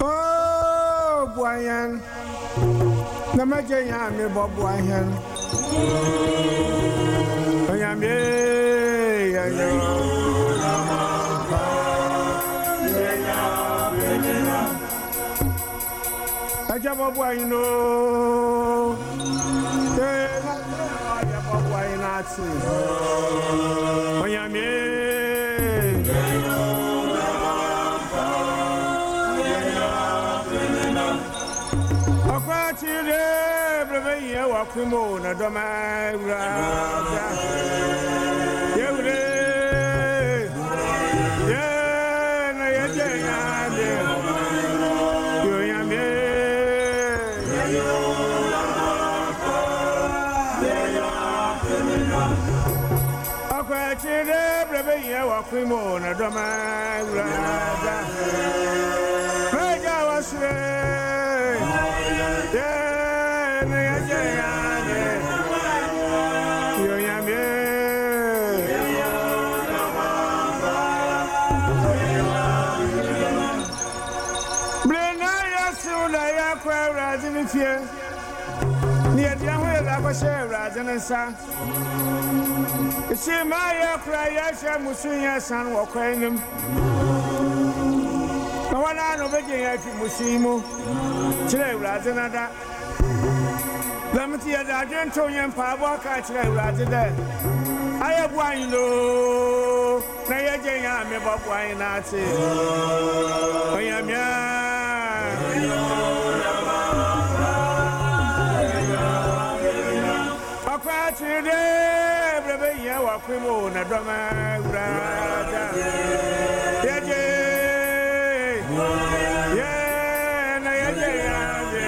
Oh, Brian. Na maje ya mi bo Brian. Oya mi ya yo. Aja bo Brian no. Eh, ya Akwatire brebe ye wakwimo na doma uraja. Yewre. Ye na yeje ya de. Yo ya me. Akwatire brebe ye wakwimo na doma uraja. Kwa Awurade ne fie. Ne yɛde ho yɛ akɔhyɛ Awurade ne nsa. Esi ma yɛ kora yɛhyɛ musu yɛ san wɔ kwan anim. Na wɔn a na wɔbɛgye yɛn afi musu yi mu. Kyerɛ Awurade na da. Dɛm ti yɛde adwento yɛn mpaebɔ ka kyerɛ Awurade dɛ. Ayɛ bu anyi loo. Na yɛgye yɛn a mebɔ bu anyi n'ate. Wakwimo na dɔma wurada. Yɛgye. Yɛ na yɛgye yɛgye.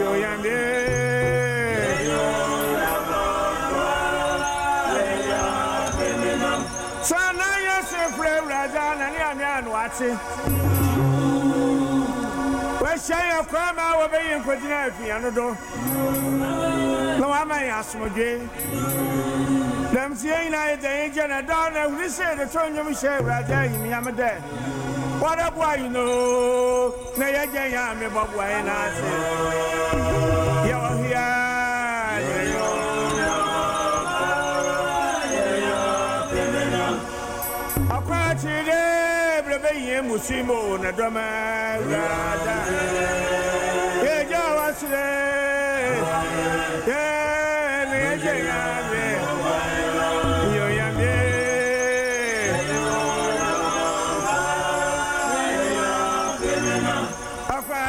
Yo yambe. Sana yɛsɛ frɛ wurada na ne ame ano ate. Wɔahyia yɛn kwan ma wɔbɛyi nkɔgyina afia no do. Na wɔama yɛn asomdwe. Dɛm sɛ yɛn nyinaa yɛda yɛn gye na da na ahuri sɛ yɛde to nnwom hyɛ Awurade ayimiam dɛ. Wɔdɛboa yi no na yɛgye yɛn a mebɔboa yɛn n'ase. Yɛwɔ hia Akwatire brebe yɛn musimo na dɔma Awurada. Yɛgya wasere.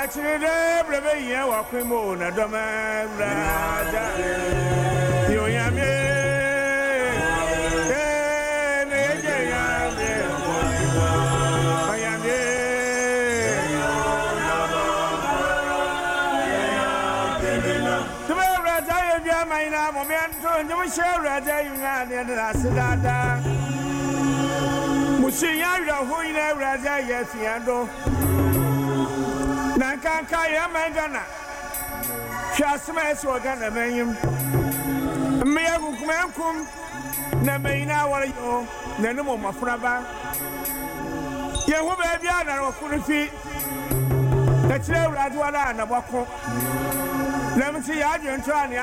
Akwatire brebe yɛn wakwimo na dɔma Awurada. Yo yame. Yɛ na yɛgye yɛn ame. Oyame. Tuma Awurade ayɛ bi ama nyinaa mɔ meɛnto hyɛ Awurade ayi nyinaa ne n'ase daadaa. Musu awerɛho nyinaa Awurade ayɛ afia do. Na nkanka yɛ man Ghana. Hwɛ asɛm a ɛsi wɔ Ghana manyim. Mmea kunkuma a na wɔko no fi. Na kyerɛ Awurade a na wɔko. Na mti yɛ adwento a ne.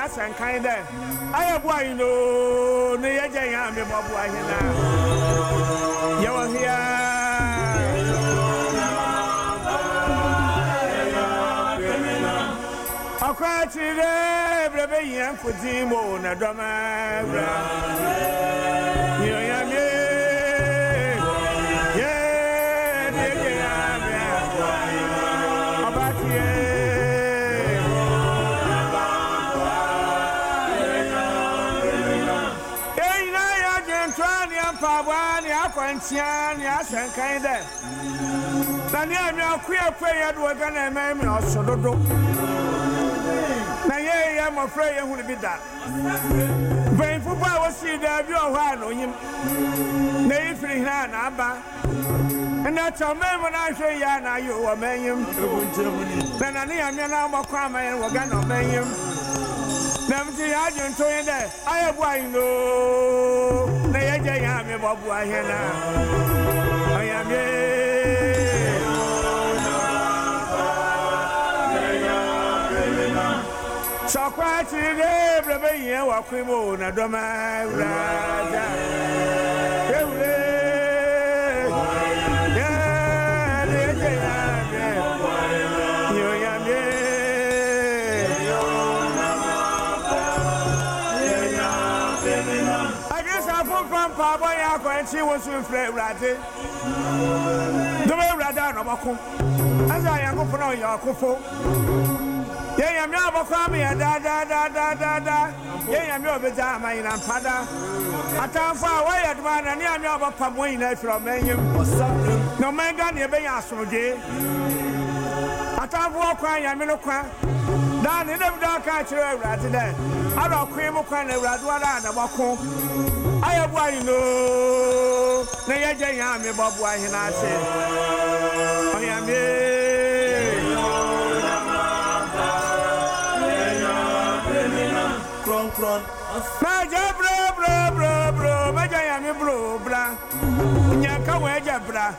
Akwatire brebe yɛn kodzi mo oh, na dɔma wura. Yɛnyame. Yɛ ne yɛgye yɛn a mebɔ. Ɔbateɛ. Eyina yɛ adwento ne mpaboa ne akwantia ne asɛnkan dɛ. Na ne ame akoa kwe yɛ de wɔga na ɛmɛ mi ɔso dodo. Na yɛ yɛ mmɔfra yɛ hunu bi da. Mpanyinfo bɔ a wɔsi daabi wɔ hɔ a na onyim. Na eyi firi hina a na aba. Na kyɛw mɛn mu na ahwɛ yi a na ayɛ wɔ mɛnyim. Na na ne yɛ mmea na abɔ kɔ ama yɛn wɔ Ghana ɔmɛnyim. Na mti yɛ adwento yɛ dɛ ayɛ boa yi no na yɛgye yɛn a mebɔ boa yɛn na ɔyame akyiri dɛ brɛ bɛyia wakwe mu na dɔma wurada ewure yɛ ne yɛgye yamɛ yɛ yamɛ adwesafo mfa mpaabɔ yɛ akɔnkye wo so mfrɛ awurade dɔma awurade a na ɔbɔko ɛsɛ onyankopɔn a ɔyɛ ɔkofo yɛn nyame abɔkɔ ama yɛ daadaadaadaada yɛn nyame a ɔbɛgya ama nyina mpa da atamfo a wɔyɛ doma na ne nyame a ɔbɛpam wɔn nyinaa afiri ɔman nyim na ɔman ga ne yɛbɛnya asomdwee atamfo wɔ kwan nyame no kwa. Daa ne david aka kyerɛ awurade dɛ ada ɔkoe mu kwan na awurade wada adabɔko ayɛ boa yinoo na yɛgye nyame bɔboa hena ase ɔnyame kronkron Mẹjẹ bro bro bro bro mẹjẹ yẹmi bro bra. Nyanka wọn ẹjẹ bra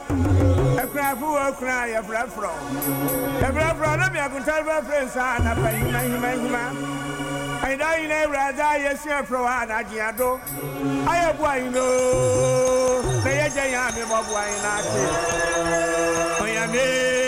fún wọn kura yẹfura fúrọ yẹfura fúrọ ọdún mi ẹkùntà bẹ fẹ nsá anapa hima hima hima. Dá yẹ sí ẹfúrọ wa anagye ado ayẹ bu no na yẹ jẹ yẹn àmì bọ bu ọyàmí.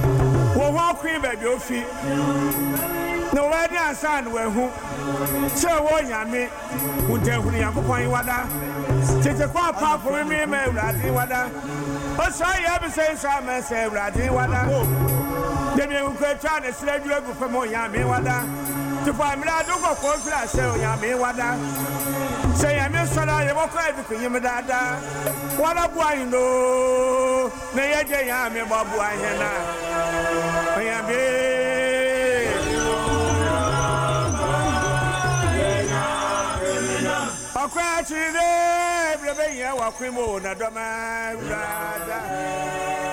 amanyɛfo a wɔde ɛman bra no wɔde brɛ wɔn ho akoi baabi ofi na wɔadi ansa na wɔahu sɛ wɔ nyame wontahunu nyankopɔn yi wada tete kɔ apaafo meme ma awurade yi wada ɔsaa yɛ abisɛ nsa ama sɛ awurade yi wada demiɛnkukatwa ne serɛ adwura gu fam onyame wada tefo mmerɛ ade kɔkɔɔ firi asɛ onyame wada sɛ nyame sɔre a yɛbɔkɔ adi konyim daadaa wada boa yi no na yɛgye nyame bɔboa hena onyame Ọkọ̀ àti ilé ẹ̀bùrẹ̀ bẹ́yìn ẹ̀wà kún mọ́ ọ̀nà dọ́mọ́ ẹ̀wùrẹ̀ dáa.